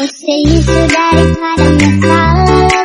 Você isso daí para minha fala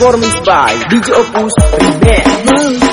Performance by DJ Opus primeiro.